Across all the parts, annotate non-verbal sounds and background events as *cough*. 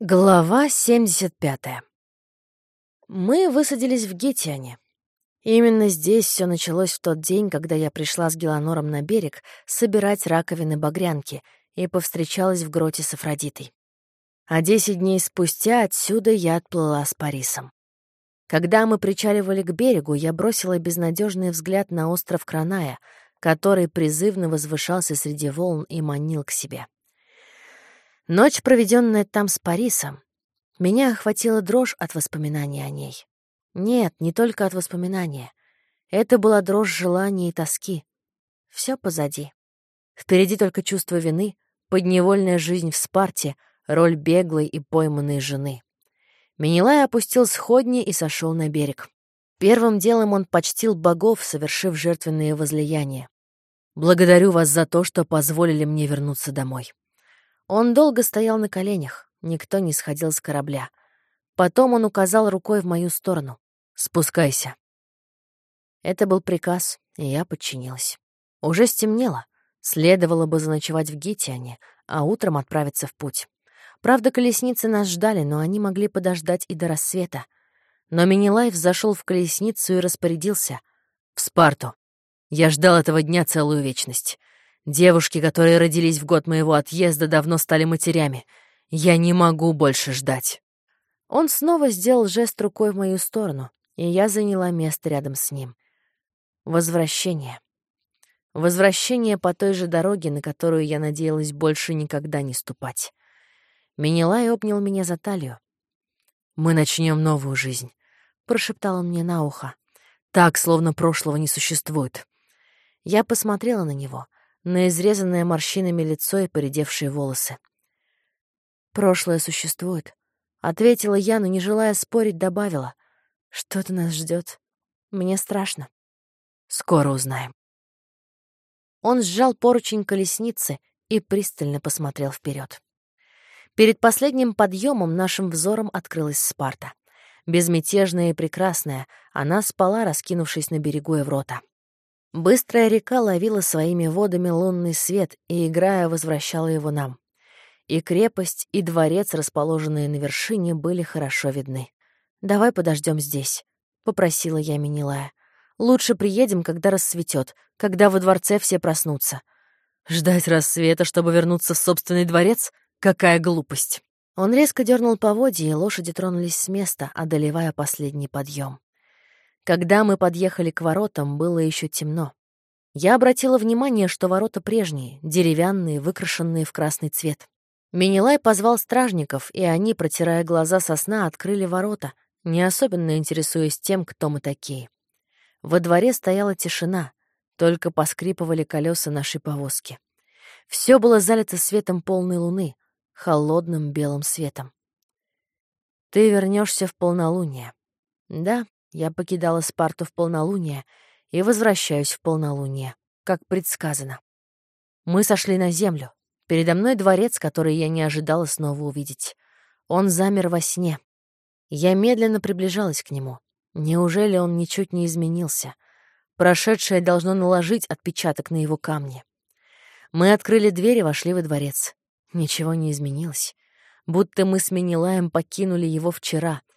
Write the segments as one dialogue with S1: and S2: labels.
S1: Глава 75. Мы высадились в Гетиане. Именно здесь все началось в тот день, когда я пришла с Геланором на берег собирать раковины багрянки и повстречалась в гроте с Афродитой. А десять дней спустя отсюда я отплыла с Парисом. Когда мы причаливали к берегу, я бросила безнадежный взгляд на остров Краная, который призывно возвышался среди волн и манил к себе. Ночь, проведенная там с Парисом, меня охватила дрожь от воспоминаний о ней. Нет, не только от воспоминания. Это была дрожь желания и тоски. Все позади. Впереди только чувство вины, подневольная жизнь в Спарте, роль беглой и пойманной жены. Менелай опустил сходни и сошел на берег. Первым делом он почтил богов, совершив жертвенные возлияния. «Благодарю вас за то, что позволили мне вернуться домой». Он долго стоял на коленях, никто не сходил с корабля. Потом он указал рукой в мою сторону. «Спускайся». Это был приказ, и я подчинилась. Уже стемнело. Следовало бы заночевать в Гитиане, а утром отправиться в путь. Правда, колесницы нас ждали, но они могли подождать и до рассвета. Но Минилайф зашел в колесницу и распорядился. «В Спарту. Я ждал этого дня целую вечность. Девушки, которые родились в год моего отъезда, давно стали матерями. Я не могу больше ждать». Он снова сделал жест рукой в мою сторону, и я заняла место рядом с ним. Возвращение. Возвращение по той же дороге, на которую я надеялась больше никогда не ступать. Минилай обнял меня за талию. «Мы начнем новую жизнь», — прошептал он мне на ухо. «Так, словно прошлого не существует». Я посмотрела на него — на изрезанное морщинами лицо и поредевшие волосы. «Прошлое существует», — ответила я, но, не желая спорить, добавила. «Что-то нас ждет. Мне страшно. Скоро узнаем». Он сжал поручень колесницы и пристально посмотрел вперед. Перед последним подъемом нашим взором открылась Спарта. Безмятежная и прекрасная, она спала, раскинувшись на берегу Еврота. Быстрая река ловила своими водами лунный свет и, играя, возвращала его нам. И крепость, и дворец, расположенные на вершине, были хорошо видны. «Давай подождем здесь», — попросила я Минилая. «Лучше приедем, когда рассветет, когда во дворце все проснутся». «Ждать рассвета, чтобы вернуться в собственный дворец? Какая глупость!» Он резко дернул поводья, и лошади тронулись с места, одолевая последний подъем. Когда мы подъехали к воротам, было еще темно. Я обратила внимание, что ворота прежние, деревянные, выкрашенные в красный цвет. Минилай позвал стражников, и они, протирая глаза со сна, открыли ворота, не особенно интересуясь тем, кто мы такие. Во дворе стояла тишина, только поскрипывали колеса нашей повозки. Все было залито светом полной луны, холодным белым светом. «Ты вернешься в полнолуние». «Да, я покидала Спарту в полнолуние и возвращаюсь в полнолуние, как предсказано. Мы сошли на землю. Передо мной дворец, который я не ожидала снова увидеть. Он замер во сне. Я медленно приближалась к нему. Неужели он ничуть не изменился? Прошедшее должно наложить отпечаток на его камни. Мы открыли дверь и вошли во дворец. Ничего не изменилось. Будто мы с Менелаем покинули его вчера —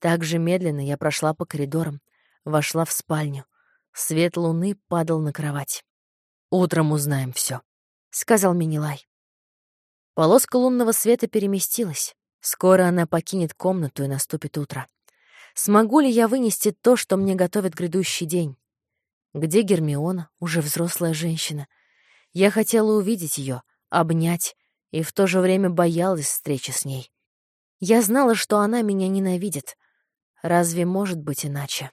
S1: так же медленно я прошла по коридорам, вошла в спальню. Свет луны падал на кровать. «Утром узнаем все, сказал Минилай. Полоска лунного света переместилась. Скоро она покинет комнату и наступит утро. Смогу ли я вынести то, что мне готовит грядущий день? Где Гермиона, уже взрослая женщина? Я хотела увидеть ее, обнять, и в то же время боялась встречи с ней. Я знала, что она меня ненавидит, Разве может быть иначе?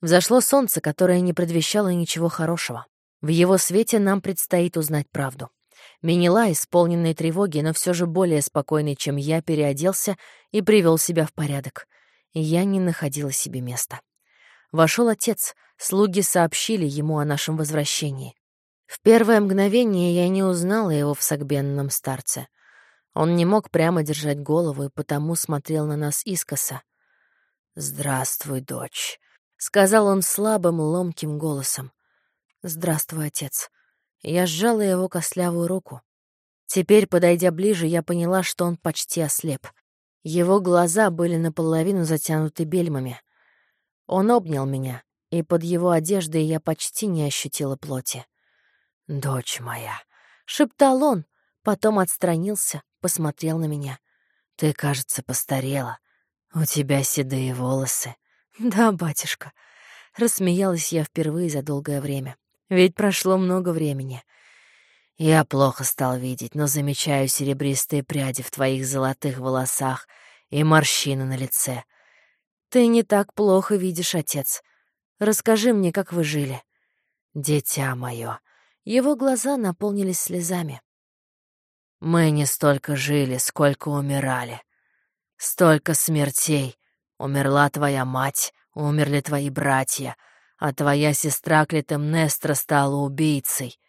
S1: Взошло солнце, которое не предвещало ничего хорошего. В его свете нам предстоит узнать правду. Минила, исполненный тревоги, но все же более спокойный, чем я, переоделся и привел себя в порядок. я не находила себе места. Вошел отец, слуги сообщили ему о нашем возвращении. В первое мгновение я не узнала его в согбенном старце. Он не мог прямо держать голову и потому смотрел на нас искоса. «Здравствуй, дочь», — сказал он слабым, ломким голосом. «Здравствуй, отец». Я сжала его костлявую руку. Теперь, подойдя ближе, я поняла, что он почти ослеп. Его глаза были наполовину затянуты бельмами. Он обнял меня, и под его одеждой я почти не ощутила плоти. «Дочь моя», — шептал он, потом отстранился, посмотрел на меня. «Ты, кажется, постарела. У тебя седые волосы». *laughs* «Да, батюшка», — рассмеялась я впервые за долгое время. «Ведь прошло много времени». Я плохо стал видеть, но замечаю серебристые пряди в твоих золотых волосах и морщины на лице. Ты не так плохо видишь, отец. Расскажи мне, как вы жили. Дитя мое. Его глаза наполнились слезами. Мы не столько жили, сколько умирали. Столько смертей. Умерла твоя мать, умерли твои братья, а твоя сестра Клитемнестра стала убийцей.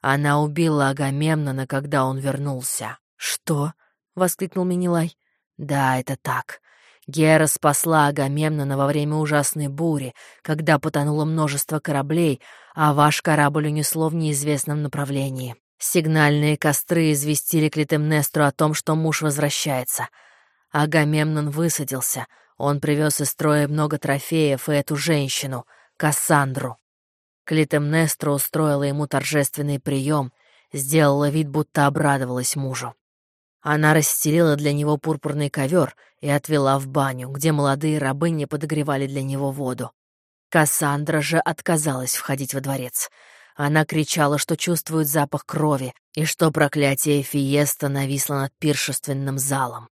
S1: Она убила Агамемнона, когда он вернулся. «Что?» — воскликнул Минилай. «Да, это так. Гера спасла Агамемнона во время ужасной бури, когда потонуло множество кораблей, а ваш корабль унесло в неизвестном направлении. Сигнальные костры известили Клитемнестру о том, что муж возвращается. Агамемнон высадился. Он привез из строя много трофеев и эту женщину, Кассандру. Клитемнестра устроила ему торжественный прием, сделала вид, будто обрадовалась мужу. Она расстелила для него пурпурный ковер и отвела в баню, где молодые рабыни подогревали для него воду. Кассандра же отказалась входить во дворец. Она кричала, что чувствует запах крови и что проклятие Фиеста нависло над пиршественным залом.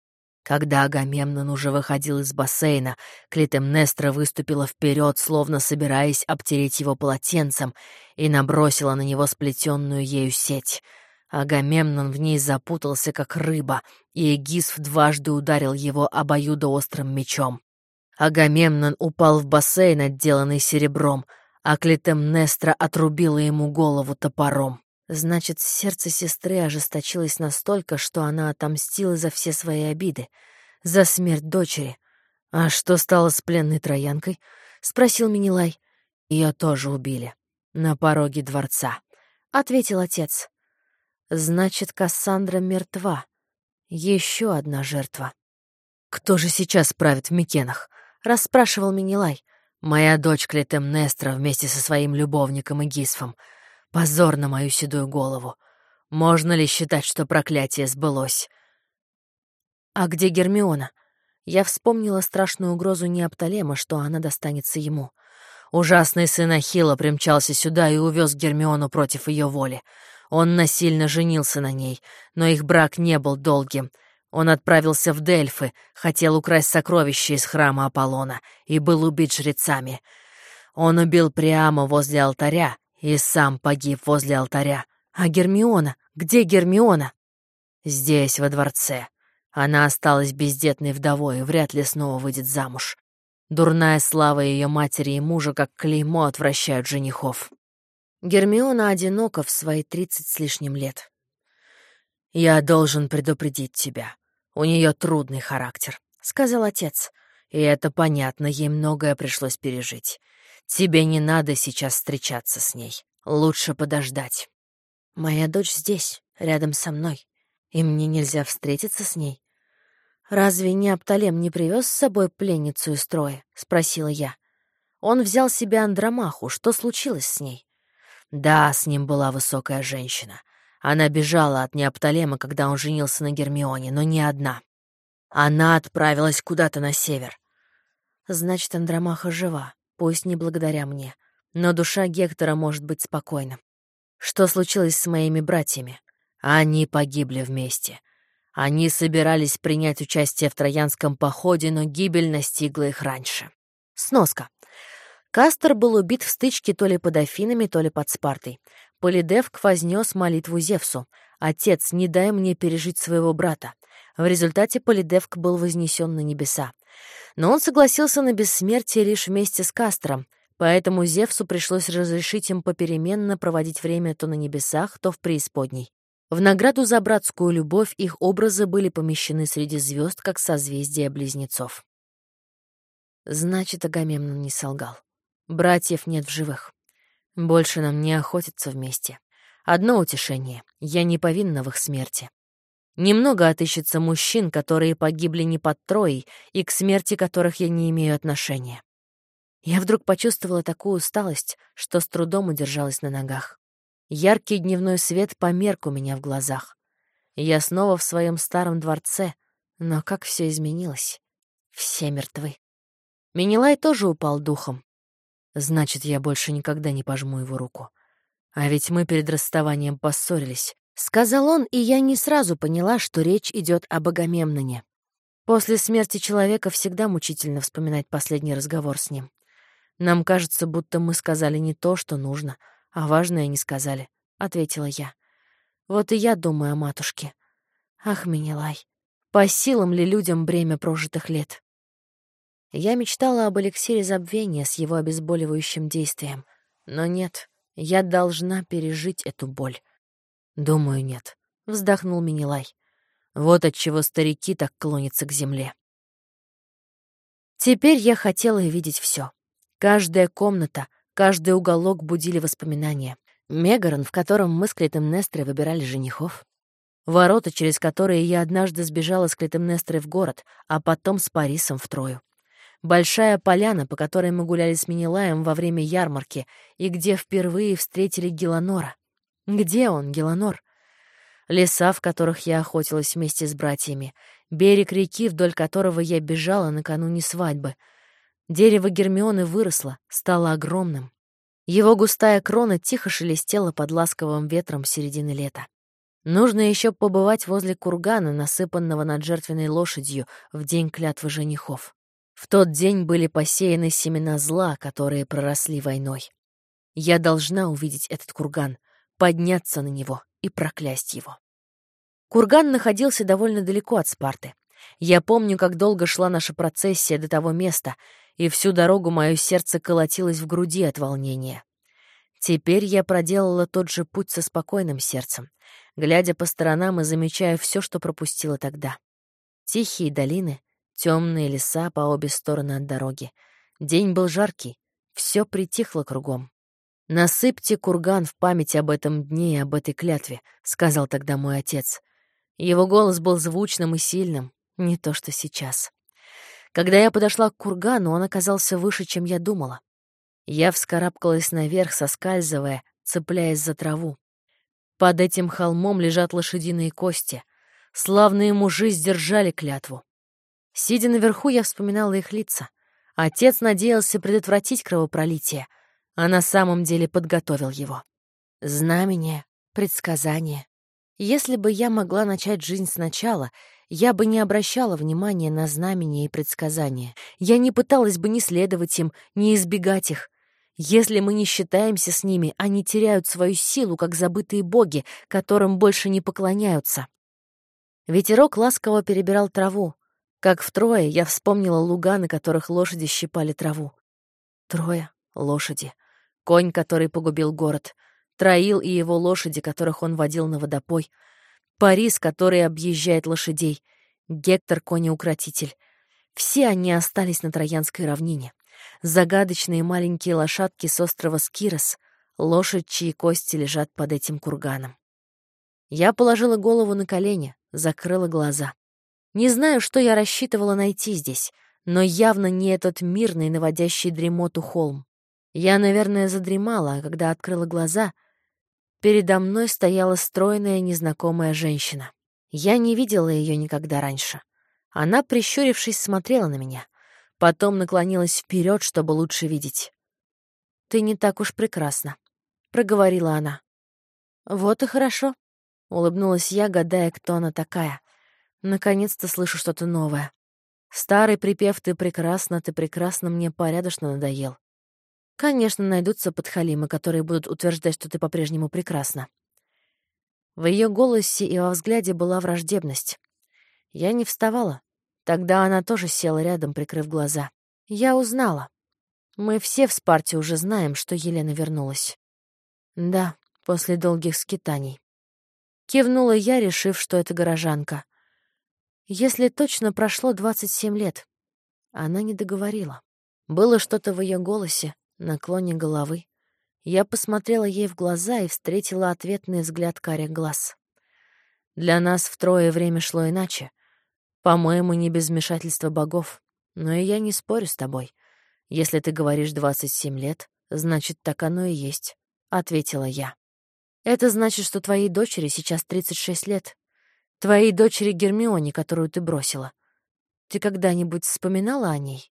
S1: Когда Агамемнон уже выходил из бассейна, Клитемнестра выступила вперед, словно собираясь обтереть его полотенцем, и набросила на него сплетенную ею сеть. Агамемнон в ней запутался, как рыба, и Эгисф дважды ударил его обоюдоострым мечом. Агамемнон упал в бассейн, отделанный серебром, а Клитемнестра отрубила ему голову топором. Значит, сердце сестры ожесточилось настолько, что она отомстила за все свои обиды, за смерть дочери. «А что стало с пленной троянкой?» — спросил Минилай. «Ее тоже убили. На пороге дворца», — ответил отец. «Значит, Кассандра мертва. Еще одна жертва». «Кто же сейчас правит в Микенах?» — расспрашивал Минилай. «Моя дочь Клетемнестра вместе со своим любовником Игисфом. Позор на мою седую голову. Можно ли считать, что проклятие сбылось? А где Гермиона? Я вспомнила страшную угрозу Неопталема, что она достанется ему. Ужасный сын Ахилла примчался сюда и увез Гермиону против ее воли. Он насильно женился на ней, но их брак не был долгим. Он отправился в Дельфы, хотел украсть сокровища из храма Аполлона и был убит жрецами. Он убил прямо возле алтаря, и сам погиб возле алтаря. А Гермиона? Где Гермиона? Здесь, во дворце. Она осталась бездетной вдовой и вряд ли снова выйдет замуж. Дурная слава ее матери и мужа, как клеймо, отвращают женихов. Гермиона одинока в свои тридцать с лишним лет. «Я должен предупредить тебя. У нее трудный характер», — сказал отец. «И это понятно, ей многое пришлось пережить. Тебе не надо сейчас встречаться с ней. Лучше подождать. Моя дочь здесь, рядом со мной, и мне нельзя встретиться с ней. Разве не Апталем не привез с собой пленницу из строя? спросила я. Он взял себе Андромаху. Что случилось с ней? Да, с ним была высокая женщина. Она бежала от Неопталема, когда он женился на Гермионе, но не одна. Она отправилась куда-то на север. Значит, Андромаха жива. Пусть не благодаря мне, но душа Гектора может быть спокойна. Что случилось с моими братьями? Они погибли вместе. Они собирались принять участие в Троянском походе, но гибель настигла их раньше. Сноска. Кастер был убит в стычке то ли под Афинами, то ли под Спартой. Полидевк вознес молитву Зевсу. «Отец, не дай мне пережить своего брата». В результате Полидевк был вознесен на небеса. Но он согласился на бессмертие лишь вместе с Кастром, поэтому Зевсу пришлось разрешить им попеременно проводить время то на небесах, то в преисподней. В награду за братскую любовь их образы были помещены среди звезд, как созвездия близнецов. Значит, Агамемнон не солгал. Братьев нет в живых. Больше нам не охотиться вместе. Одно утешение — я не повинна в их смерти. Немного отыщется мужчин, которые погибли не под Троей и к смерти которых я не имею отношения. Я вдруг почувствовала такую усталость, что с трудом удержалась на ногах. Яркий дневной свет померк у меня в глазах. Я снова в своем старом дворце, но как все изменилось. Все мертвы. Минилай тоже упал духом. Значит, я больше никогда не пожму его руку. А ведь мы перед расставанием поссорились. Сказал он, и я не сразу поняла, что речь идет об Агамемноне. После смерти человека всегда мучительно вспоминать последний разговор с ним. Нам кажется, будто мы сказали не то, что нужно, а важное не сказали, — ответила я. Вот и я думаю о матушке. Ах, Минилай, по силам ли людям бремя прожитых лет? Я мечтала об эликсире забвения с его обезболивающим действием. Но нет, я должна пережить эту боль. Думаю, нет, — вздохнул Минилай. Вот отчего старики так клонятся к земле. Теперь я хотела видеть все. Каждая комната, каждый уголок будили воспоминания. Мегарон, в котором мы с Клитемнестрой выбирали женихов. Ворота, через которые я однажды сбежала с Клитемнестрой в город, а потом с Парисом в Трою. Большая поляна, по которой мы гуляли с Минилаем во время ярмарки, и где впервые встретили Геланора. Где он, Геланор? Леса, в которых я охотилась вместе с братьями, берег реки, вдоль которого я бежала накануне свадьбы. Дерево Гермионы выросло, стало огромным. Его густая крона тихо шелестела под ласковым ветром середины лета. Нужно еще побывать возле кургана, насыпанного над жертвенной лошадью в день клятвы женихов. В тот день были посеяны семена зла, которые проросли войной. Я должна увидеть этот курган, подняться на него и проклясть его. Курган находился довольно далеко от Спарты. Я помню, как долго шла наша процессия до того места, и всю дорогу мое сердце колотилось в груди от волнения. Теперь я проделала тот же путь со спокойным сердцем, глядя по сторонам и замечая все, что пропустила тогда. Тихие долины, темные леса по обе стороны от дороги. День был жаркий, все притихло кругом. «Насыпьте курган в память об этом дне и об этой клятве», — сказал тогда мой отец. Его голос был звучным и сильным, не то что сейчас. Когда я подошла к кургану, он оказался выше, чем я думала. Я вскарабкалась наверх, соскальзывая, цепляясь за траву. Под этим холмом лежат лошадиные кости. Славные мужи сдержали клятву. Сидя наверху, я вспоминала их лица. Отец надеялся предотвратить кровопролитие, а на самом деле подготовил его. Знамение, предсказание. Если бы я могла начать жизнь сначала, я бы не обращала внимания на знамения и предсказания. Я не пыталась бы ни следовать им, ни избегать их. Если мы не считаемся с ними, они теряют свою силу, как забытые боги, которым больше не поклоняются. Ветерок ласково перебирал траву. Как втрое я вспомнила луга, на которых лошади щипали траву. Трое лошади. Конь, который погубил город. Троил и его лошади, которых он водил на водопой. Парис, который объезжает лошадей. Гектор — конеукротитель. Все они остались на Троянской равнине. Загадочные маленькие лошадки с острова Скирос, лошадь, чьи кости лежат под этим курганом. Я положила голову на колени, закрыла глаза. Не знаю, что я рассчитывала найти здесь, но явно не этот мирный, наводящий дремоту холм. Я, наверное, задремала, а когда открыла глаза, передо мной стояла стройная незнакомая женщина. Я не видела ее никогда раньше. Она, прищурившись, смотрела на меня. Потом наклонилась вперед, чтобы лучше видеть. «Ты не так уж прекрасна», — проговорила она. «Вот и хорошо», — улыбнулась я, гадая, кто она такая. «Наконец-то слышу что-то новое. Старый припев «ты прекрасна, ты прекрасна» мне порядочно надоел. Конечно, найдутся подхалимы, которые будут утверждать, что ты по-прежнему прекрасна». В ее голосе и во взгляде была враждебность. Я не вставала, Тогда она тоже села рядом, прикрыв глаза. Я узнала. Мы все в Спарте уже знаем, что Елена вернулась. Да, после долгих скитаний. Кивнула я, решив, что это горожанка. Если точно прошло 27 лет. Она не договорила. Было что-то в ее голосе, наклоне головы. Я посмотрела ей в глаза и встретила ответный взгляд карих глаз. Для нас втрое время шло иначе. По-моему, не без вмешательства богов. Но и я не спорю с тобой. Если ты говоришь 27 лет, значит, так оно и есть, — ответила я. Это значит, что твоей дочери сейчас 36 лет. Твоей дочери Гермионе, которую ты бросила. Ты когда-нибудь вспоминала о ней?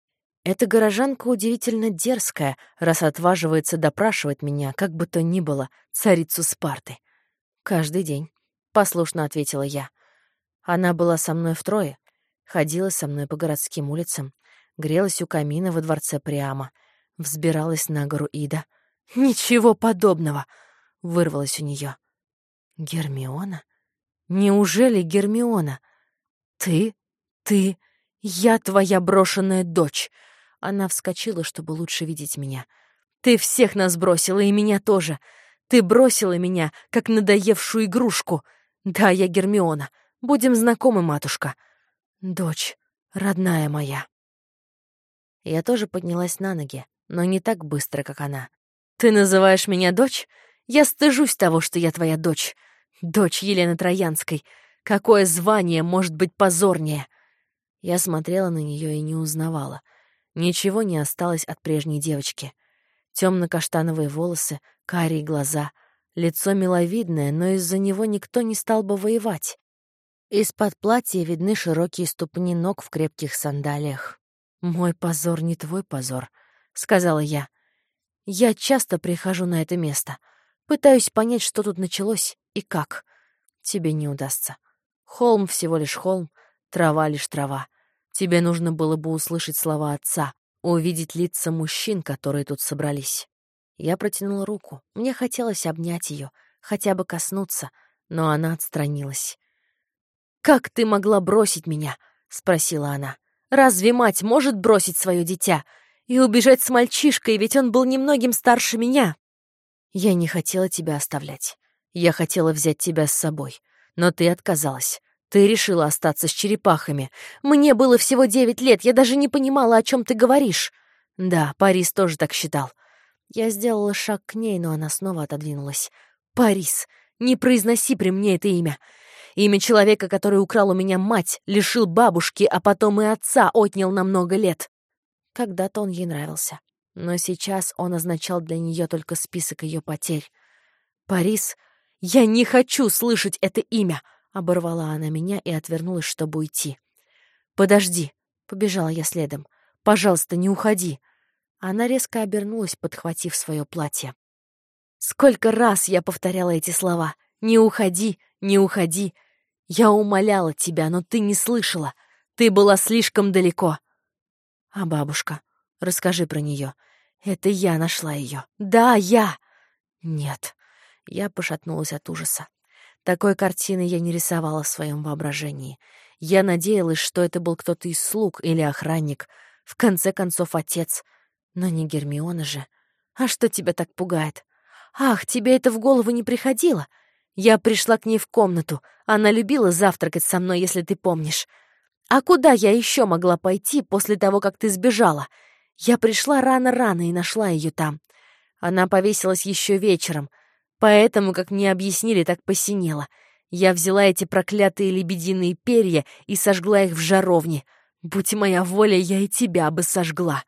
S1: Эта горожанка удивительно дерзкая, раз отваживается допрашивать меня, как бы то ни было, царицу Спарты. Каждый день, — послушно ответила я. Она была со мной втрое, ходила со мной по городским улицам, грелась у камина во дворце Приама, взбиралась на гору Ида. «Ничего подобного!» — вырвалось у нее. «Гермиона? Неужели Гермиона? Ты? Ты? Я твоя брошенная дочь!» Она вскочила, чтобы лучше видеть меня. «Ты всех нас бросила, и меня тоже. Ты бросила меня, как надоевшую игрушку. Да, я Гермиона. Будем знакомы, матушка. Дочь, родная моя». Я тоже поднялась на ноги, но не так быстро, как она. «Ты называешь меня дочь? Я стыжусь того, что я твоя дочь. Дочь Елены Троянской. Какое звание может быть позорнее?» Я смотрела на нее и не узнавала — Ничего не осталось от прежней девочки. Темно-каштановые волосы, карие глаза, лицо миловидное, но из-за него никто не стал бы воевать. Из-под платья видны широкие ступни ног в крепких сандалиях. «Мой позор не твой позор», — сказала я. «Я часто прихожу на это место. Пытаюсь понять, что тут началось и как. Тебе не удастся. Холм всего лишь холм, трава лишь трава. Тебе нужно было бы услышать слова отца, увидеть лица мужчин, которые тут собрались. Я протянула руку. Мне хотелось обнять ее, хотя бы коснуться, но она отстранилась. «Как ты могла бросить меня?» — спросила она. «Разве мать может бросить свое дитя? И убежать с мальчишкой, ведь он был немногим старше меня?» «Я не хотела тебя оставлять. Я хотела взять тебя с собой, но ты отказалась. Ты решила остаться с черепахами. Мне было всего девять лет, я даже не понимала, о чем ты говоришь. Да, Парис тоже так считал. Я сделала шаг к ней, но она снова отодвинулась. Парис, не произноси при мне это имя. Имя человека, который украл у меня мать, лишил бабушки, а потом и отца отнял на много лет. Когда-то он ей нравился, но сейчас он означал для нее только список ее потерь. Парис, я не хочу слышать это имя. Оборвала она меня и отвернулась, чтобы уйти. «Подожди!» — побежала я следом. «Пожалуйста, не уходи!» Она резко обернулась, подхватив свое платье. Сколько раз я повторяла эти слова. «Не уходи! Не уходи!» Я умоляла тебя, но ты не слышала. Ты была слишком далеко. А бабушка? Расскажи про нее. Это я нашла ее. Да, я. Нет. Я пошатнулась от ужаса. Такой картины я не рисовала в своем воображении. Я надеялась, что это был кто-то из слуг или охранник, в конце концов отец. Но не Гермиона же. А что тебя так пугает? Ах, тебе это в голову не приходило? Я пришла к ней в комнату. Она любила завтракать со мной, если ты помнишь. А куда я еще могла пойти после того, как ты сбежала? Я пришла рано-рано и нашла ее там. Она повесилась еще вечером — Поэтому, как мне объяснили, так посинело. Я взяла эти проклятые лебединые перья и сожгла их в жаровне. Будь моя воля, я и тебя бы сожгла.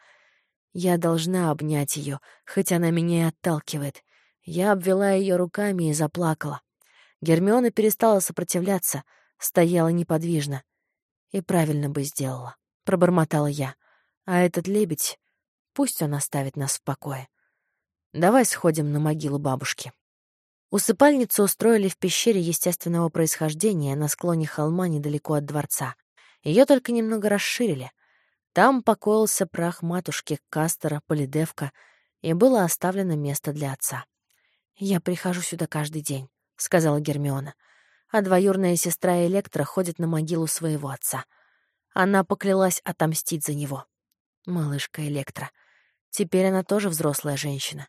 S1: Я должна обнять ее, хоть она меня и отталкивает. Я обвела ее руками и заплакала. Гермиона перестала сопротивляться, стояла неподвижно. И правильно бы сделала, пробормотала я. А этот лебедь, пусть он оставит нас в покое. Давай сходим на могилу бабушки. Усыпальницу устроили в пещере естественного происхождения на склоне холма недалеко от дворца. Ее только немного расширили. Там покоился прах матушки Кастера, Полидевка, и было оставлено место для отца. «Я прихожу сюда каждый день», — сказала Гермиона. А двоюрная сестра Электра ходит на могилу своего отца. Она поклялась отомстить за него. Малышка Электра. Теперь она тоже взрослая женщина.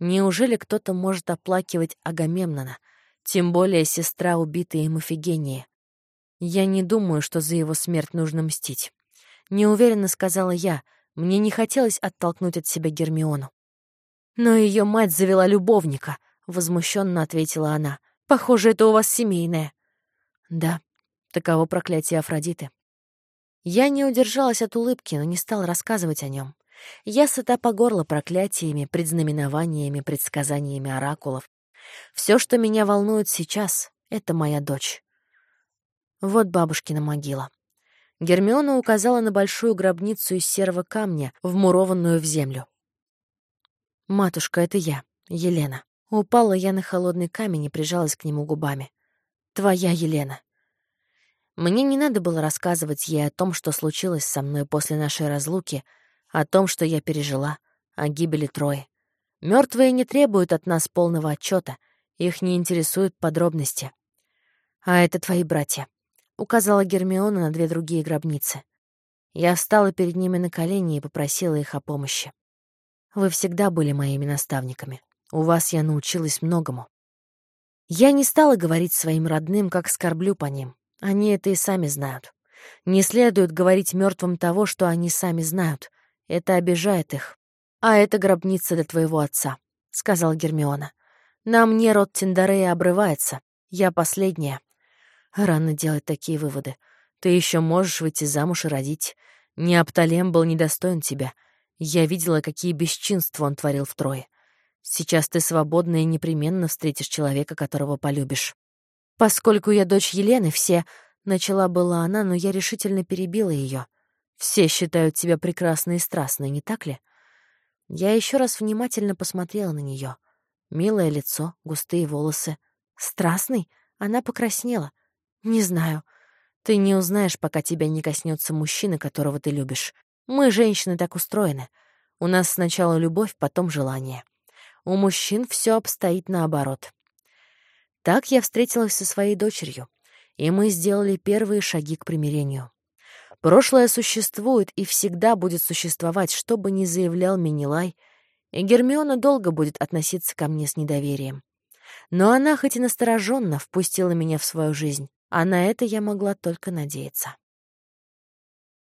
S1: Неужели кто-то может оплакивать Агамемнона, тем более сестра убитой им Офигения? Я не думаю, что за его смерть нужно мстить. Неуверенно сказала я, мне не хотелось оттолкнуть от себя Гермиону. Но ее мать завела любовника, возмущенно ответила она. Похоже, это у вас семейное. Да, таково проклятие Афродиты. Я не удержалась от улыбки, но не стала рассказывать о нем. Я сыта по горло проклятиями, предзнаменованиями, предсказаниями оракулов. Все, что меня волнует сейчас, — это моя дочь. Вот бабушкина могила. Гермиона указала на большую гробницу из серого камня, вмурованную в землю. «Матушка, это я, Елена». Упала я на холодный камень и прижалась к нему губами. «Твоя Елена». Мне не надо было рассказывать ей о том, что случилось со мной после нашей разлуки, о том, что я пережила, о гибели Трои. Мертвые не требуют от нас полного отчета, их не интересуют подробности. «А это твои братья», — указала Гермиона на две другие гробницы. Я встала перед ними на колени и попросила их о помощи. Вы всегда были моими наставниками. У вас я научилась многому. Я не стала говорить своим родным, как скорблю по ним. Они это и сами знают. Не следует говорить мертвым того, что они сами знают. Это обижает их. «А это гробница для твоего отца», — сказал Гермиона. «Нам не род Тиндарея обрывается. Я последняя». Рано делать такие выводы. Ты еще можешь выйти замуж и родить. Неопталем был недостоин тебя. Я видела, какие бесчинства он творил в Трое. Сейчас ты свободна и непременно встретишь человека, которого полюбишь. Поскольку я дочь Елены, все... Начала была она, но я решительно перебила ее. Все считают тебя прекрасной и страстной, не так ли? Я еще раз внимательно посмотрела на нее. Милое лицо, густые волосы. Страстный? Она покраснела. Не знаю. Ты не узнаешь, пока тебя не коснется мужчина, которого ты любишь. Мы, женщины, так устроены. У нас сначала любовь, потом желание. У мужчин все обстоит наоборот. Так я встретилась со своей дочерью, и мы сделали первые шаги к примирению. Прошлое существует и всегда будет существовать, что бы ни заявлял Минилай, и Гермиона долго будет относиться ко мне с недоверием. Но она хоть и настороженно впустила меня в свою жизнь, а на это я могла только надеяться.